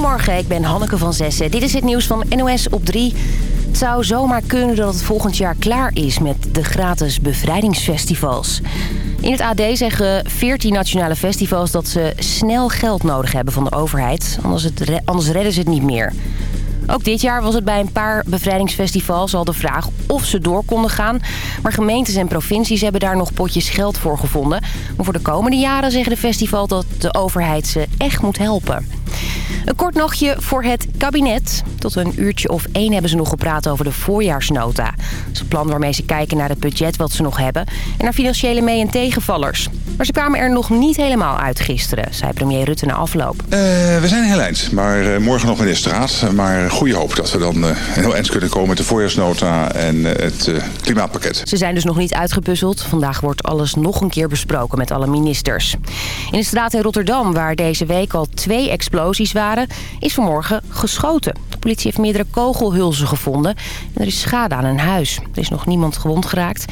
Goedemorgen, ik ben Hanneke van Zessen. Dit is het nieuws van NOS op 3. Het zou zomaar kunnen dat het volgend jaar klaar is met de gratis bevrijdingsfestivals. In het AD zeggen 14 nationale festivals dat ze snel geld nodig hebben van de overheid. Anders, het, anders redden ze het niet meer. Ook dit jaar was het bij een paar bevrijdingsfestivals al de vraag of ze door konden gaan. Maar gemeentes en provincies hebben daar nog potjes geld voor gevonden. Maar voor de komende jaren zeggen de festival dat de overheid ze echt moet helpen. Een kort nachtje voor het kabinet. Tot een uurtje of één hebben ze nog gepraat over de voorjaarsnota. Dat is een plan waarmee ze kijken naar het budget wat ze nog hebben... en naar financiële mee- en tegenvallers. Maar ze kwamen er nog niet helemaal uit gisteren, zei premier Rutte na afloop. Uh, we zijn heel eind, maar uh, morgen nog ministerraad. Maar goede hoop dat we dan uh, heel eind kunnen komen met de voorjaarsnota en het klimaatpakket. Ze zijn dus nog niet uitgepuzzeld. Vandaag wordt alles nog een keer besproken met alle ministers. In de straat in Rotterdam, waar deze week al twee waren, is vanmorgen geschoten. De politie heeft meerdere kogelhulzen gevonden en er is schade aan een huis. Er is nog niemand gewond geraakt.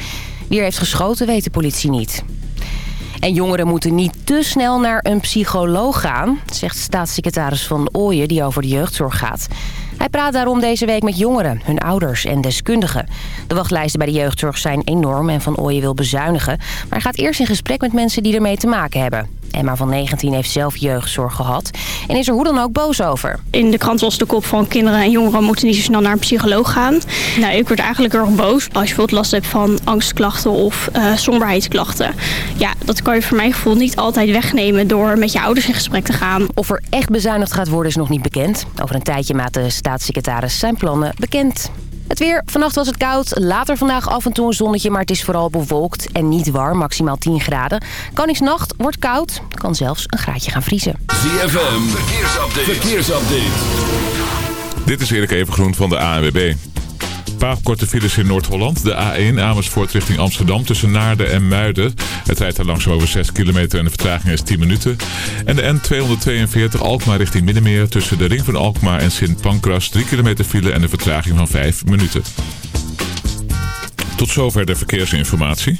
Wie er heeft geschoten weet de politie niet. En jongeren moeten niet te snel naar een psycholoog gaan, zegt staatssecretaris Van Ooyen die over de jeugdzorg gaat. Hij praat daarom deze week met jongeren, hun ouders en deskundigen. De wachtlijsten bij de jeugdzorg zijn enorm en Van Ooyen wil bezuinigen. Maar hij gaat eerst in gesprek met mensen die ermee te maken hebben. Emma van 19 heeft zelf jeugdzorg gehad en is er hoe dan ook boos over. In de krant was de kop van kinderen en jongeren moeten niet zo snel naar een psycholoog gaan. Nou, ik word eigenlijk erg boos als je bijvoorbeeld last hebt van angstklachten of uh, somberheidsklachten. Ja, dat kan je voor mijn gevoel niet altijd wegnemen door met je ouders in gesprek te gaan. Of er echt bezuinigd gaat worden is nog niet bekend. Over een tijdje maakt de staatssecretaris zijn plannen bekend. Het weer. Vannacht was het koud. Later vandaag af en toe een zonnetje, maar het is vooral bewolkt en niet warm. Maximaal 10 graden. Koningsnacht wordt koud. Kan zelfs een graadje gaan vriezen. ZFM. Verkeersupdate. Verkeersupdate. Dit is Erik Evengroen van de ANWB paar korte files in Noord-Holland. De A1 Amersfoort richting Amsterdam tussen Naarden en Muiden. Het rijdt daar langzaam over 6 kilometer en de vertraging is 10 minuten. En de N242 Alkmaar richting Middenmeer tussen de ring van Alkmaar en Sint Pancras 3 kilometer file en de vertraging van 5 minuten. Tot zover de verkeersinformatie.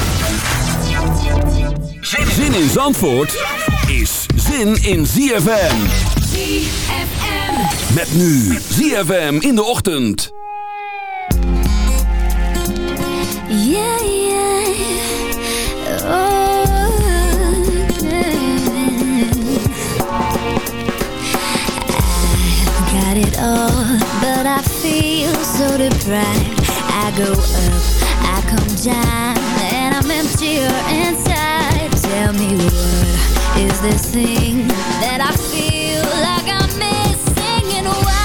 Zin in Zandvoort is zin in ZFM. ZFM. Met nu ZFM in de ochtend. Yeah, yeah. Oh, I've got it all, but I feel so deprived. I go up, I come down, and I'm emptier inside. Tell me what is this thing that I feel like I'm missing and why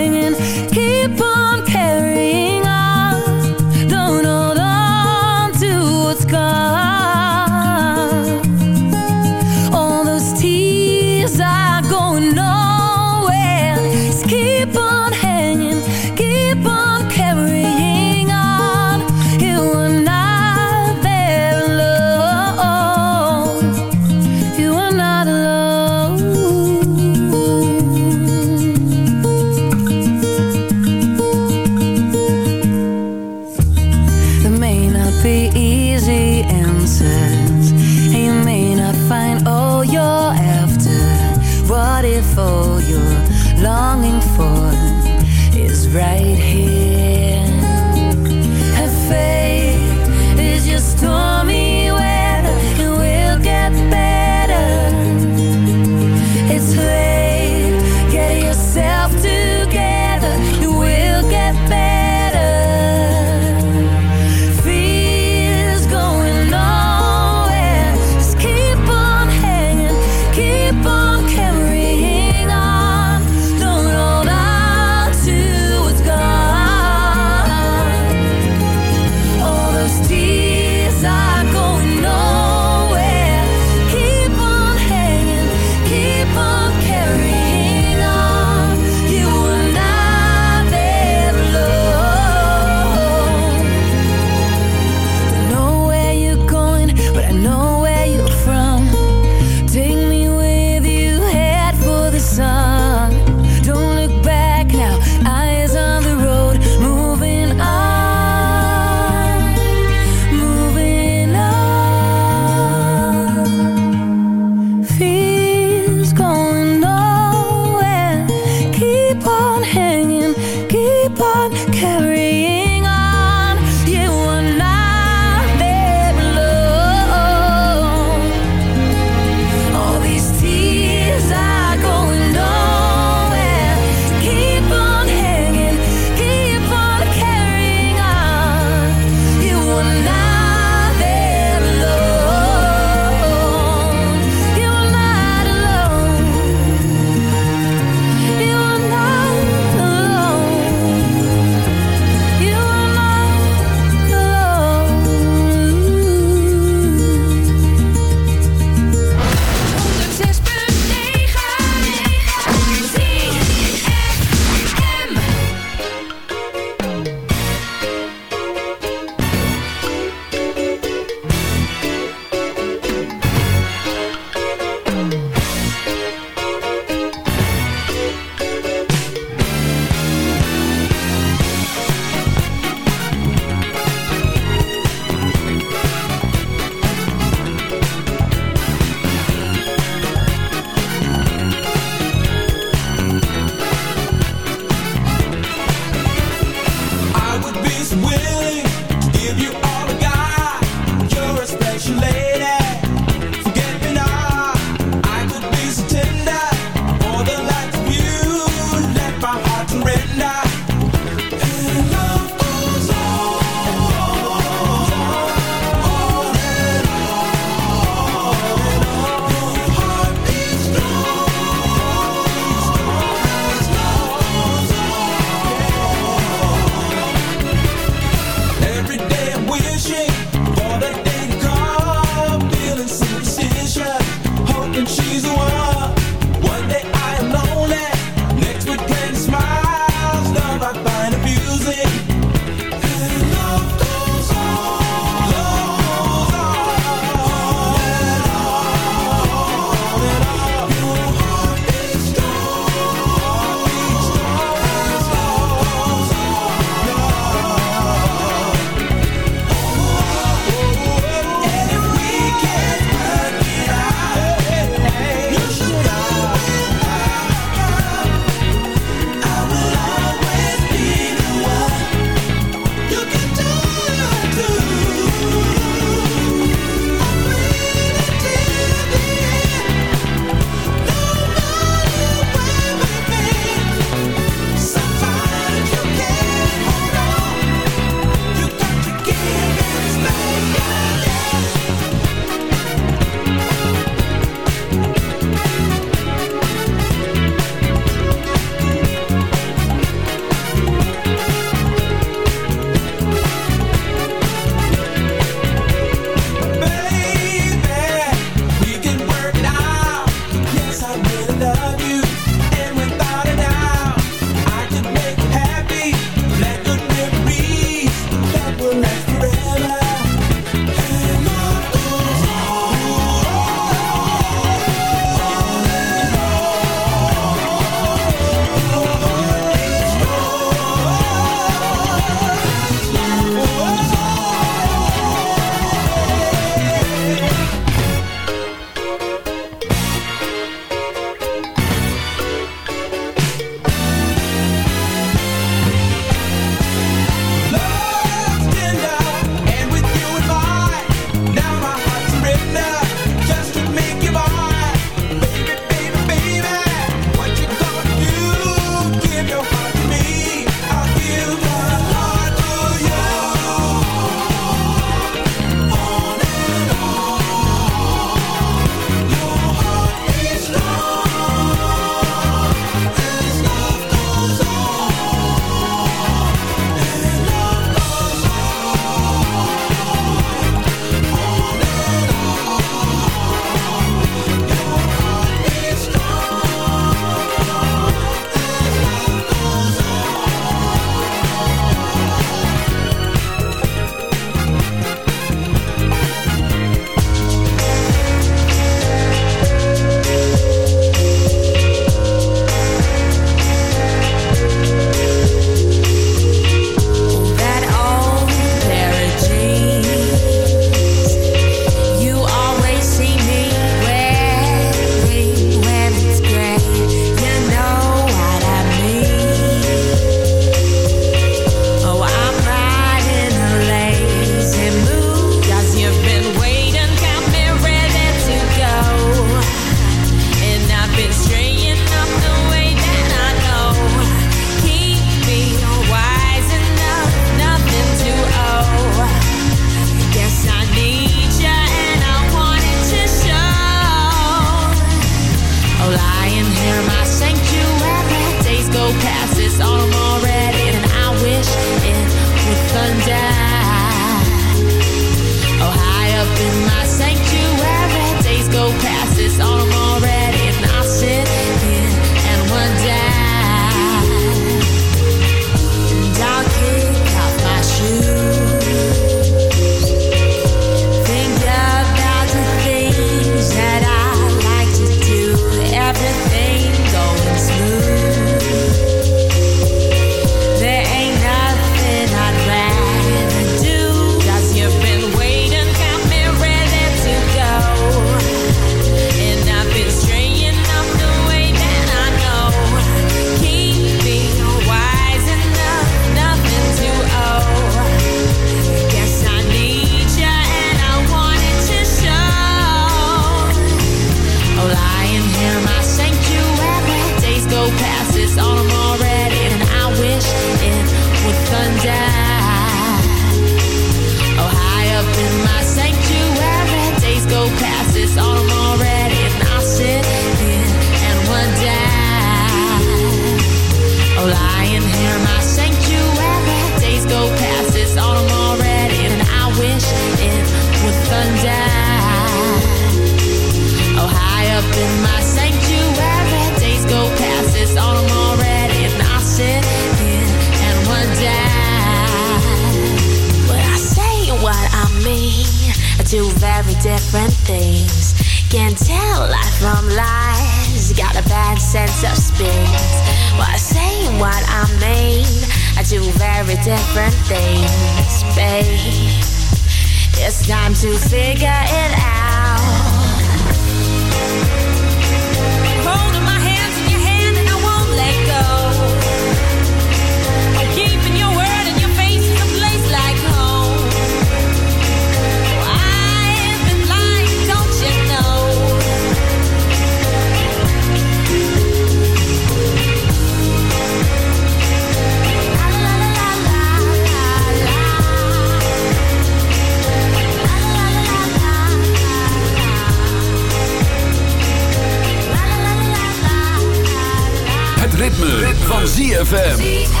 Van ZFM.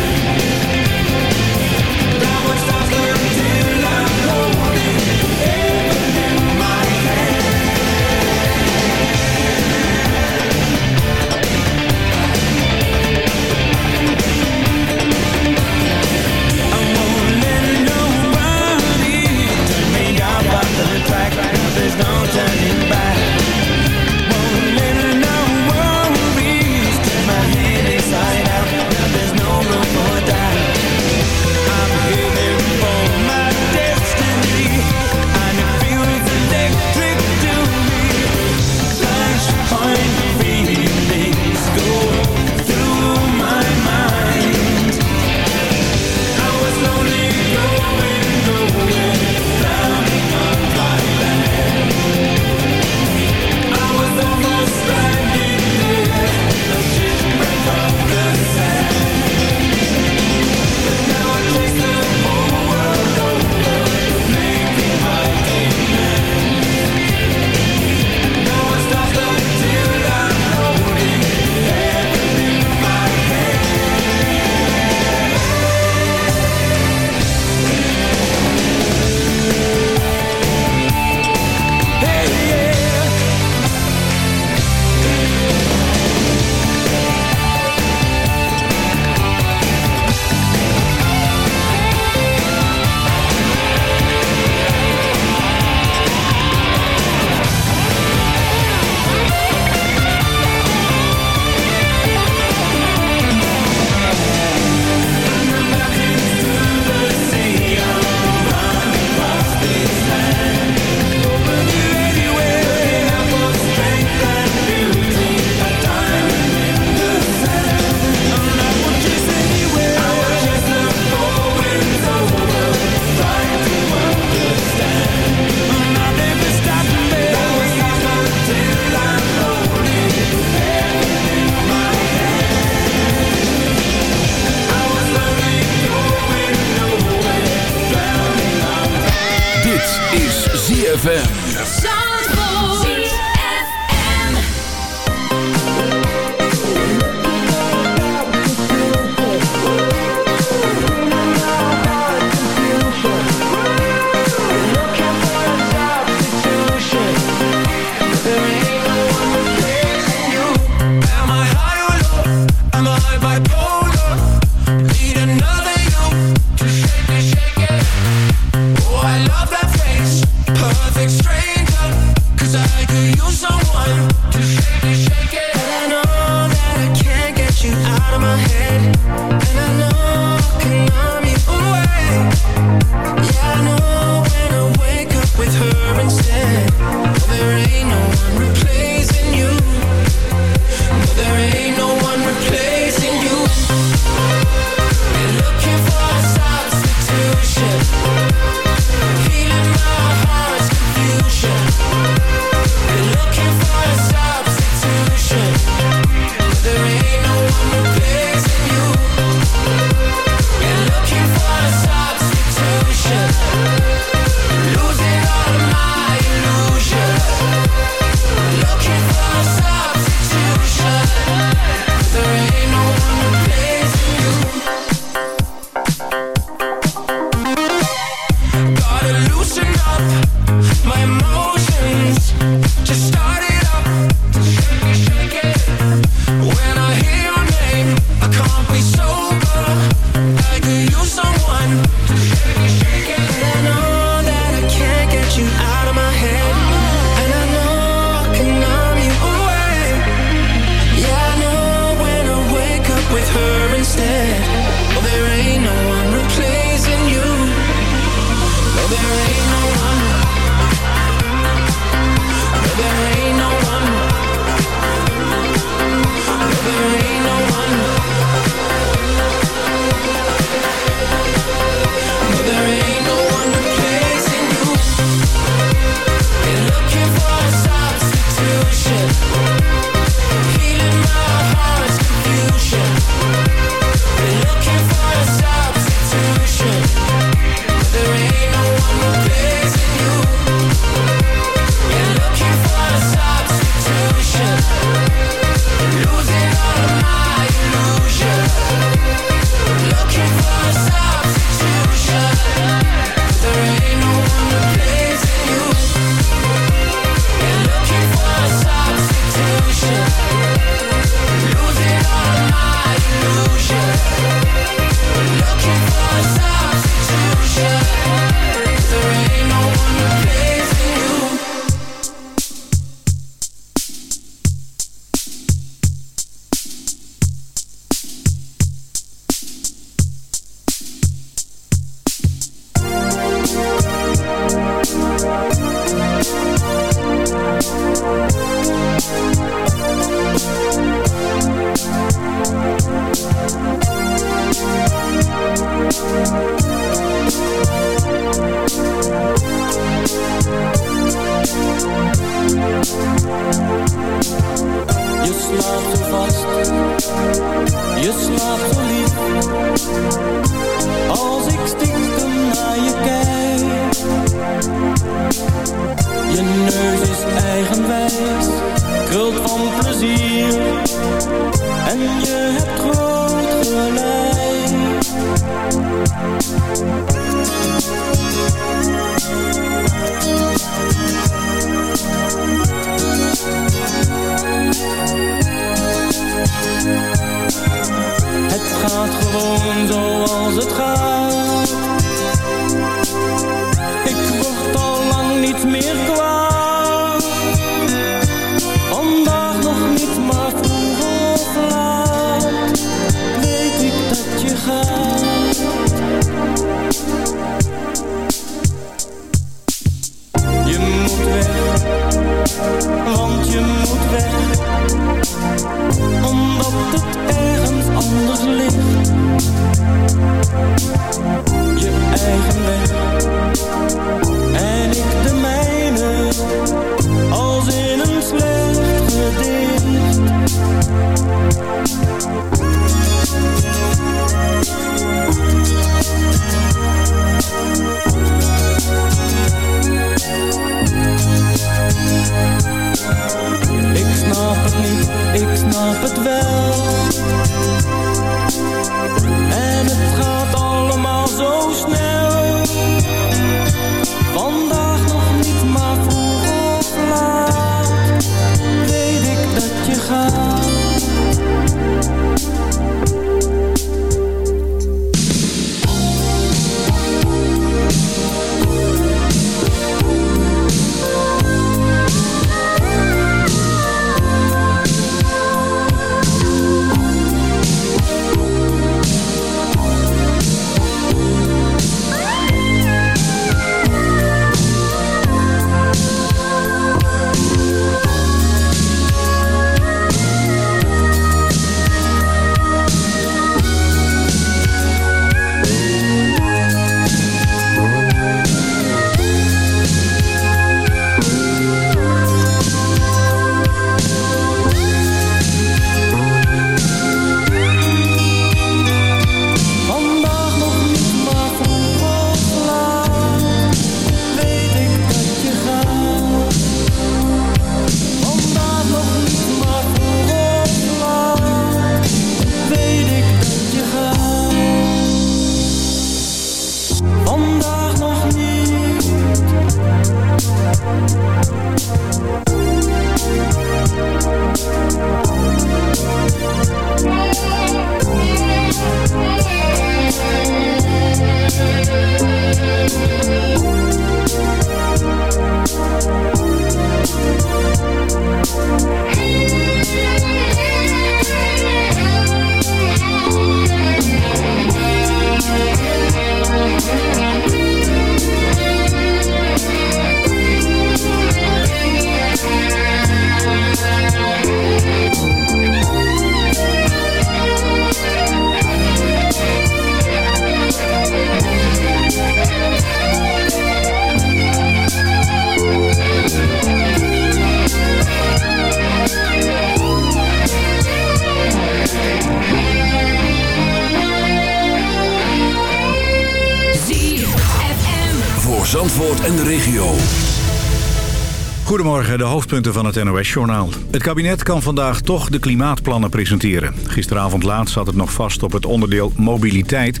Hoofdpunten van het NOS-journaal. Het kabinet kan vandaag toch de klimaatplannen presenteren. Gisteravond laat zat het nog vast op het onderdeel mobiliteit.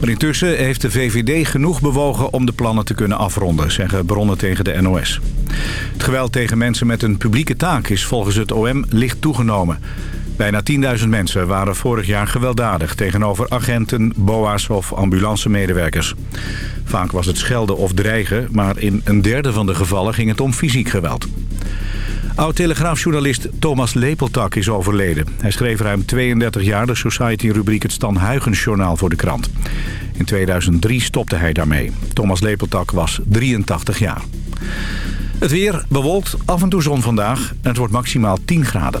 Maar intussen heeft de VVD genoeg bewogen om de plannen te kunnen afronden... zeggen bronnen tegen de NOS. Het geweld tegen mensen met een publieke taak is volgens het OM licht toegenomen. Bijna 10.000 mensen waren vorig jaar gewelddadig... tegenover agenten, boa's of ambulancemedewerkers. Vaak was het schelden of dreigen... maar in een derde van de gevallen ging het om fysiek geweld. Oud-telegraafjournalist Thomas Lepeltak is overleden. Hij schreef ruim 32 jaar de Society-rubriek het Stan Huygens Journaal voor de krant. In 2003 stopte hij daarmee. Thomas Lepeltak was 83 jaar. Het weer bewolkt, af en toe zon vandaag. En het wordt maximaal 10 graden.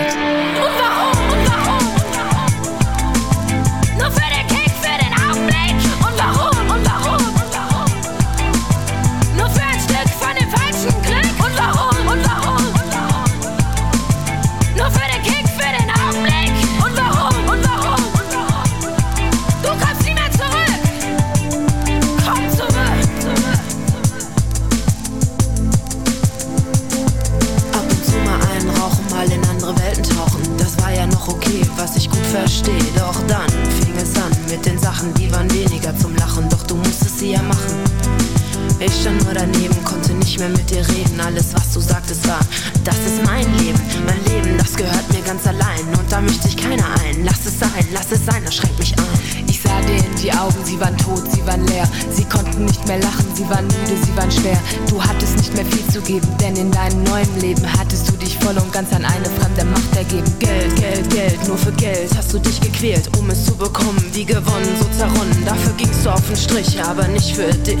pretty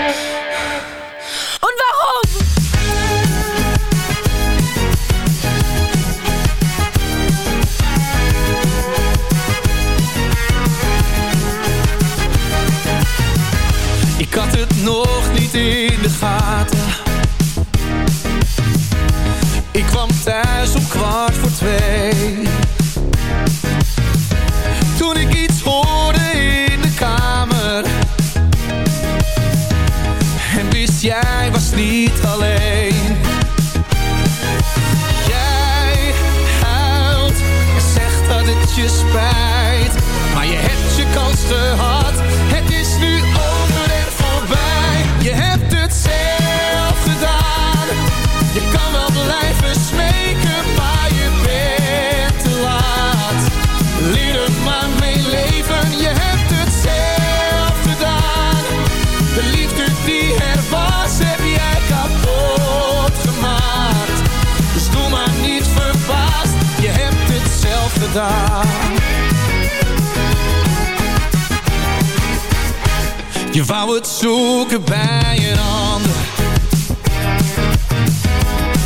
Je wou het zoeken bij een ander.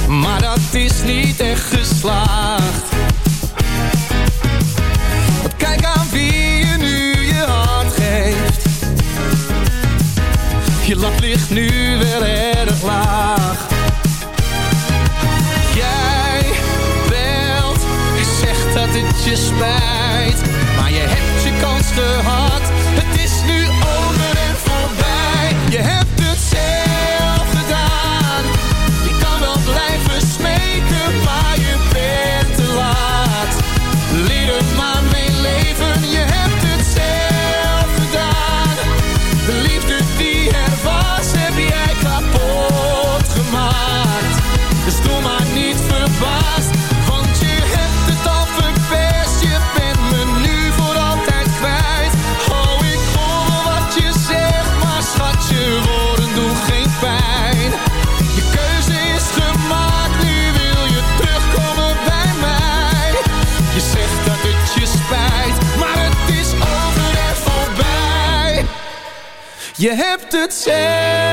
Maar dat is niet echt geslaagd. Kijk aan wie je nu je hart geeft. Je lat ligt nu wel erg laag. Jij belt, je zegt dat het je spijt. Maar je hebt je kans gehad, het is nu You have to change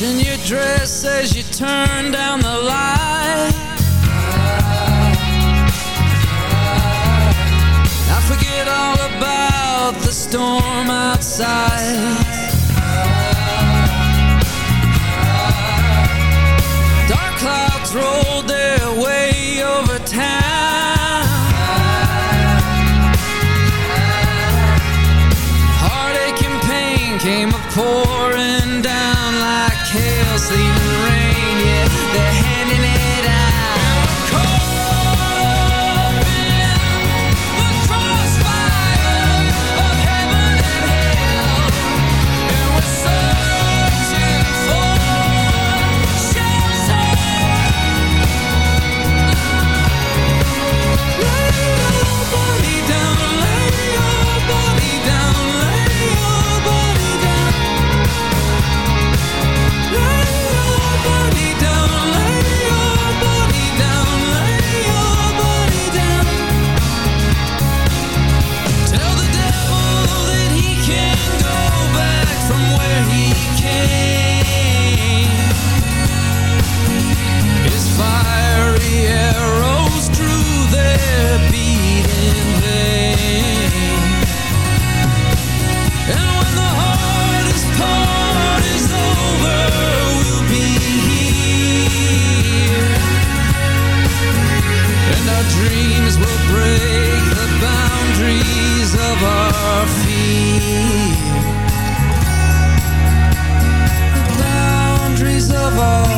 Watching your dress as you turn down the light. I forget all about the storm outside. Will break the boundaries of our fear. The boundaries of our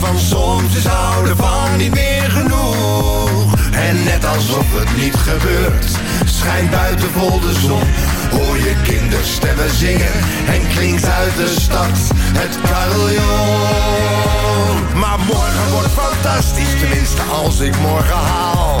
van soms is houden van niet meer genoeg. En net alsof het niet gebeurt, schijnt buiten vol de zon. Hoor je kinderstemmen zingen en klinkt uit de stad het carillon. Maar morgen wordt fantastisch, tenminste als ik morgen haal.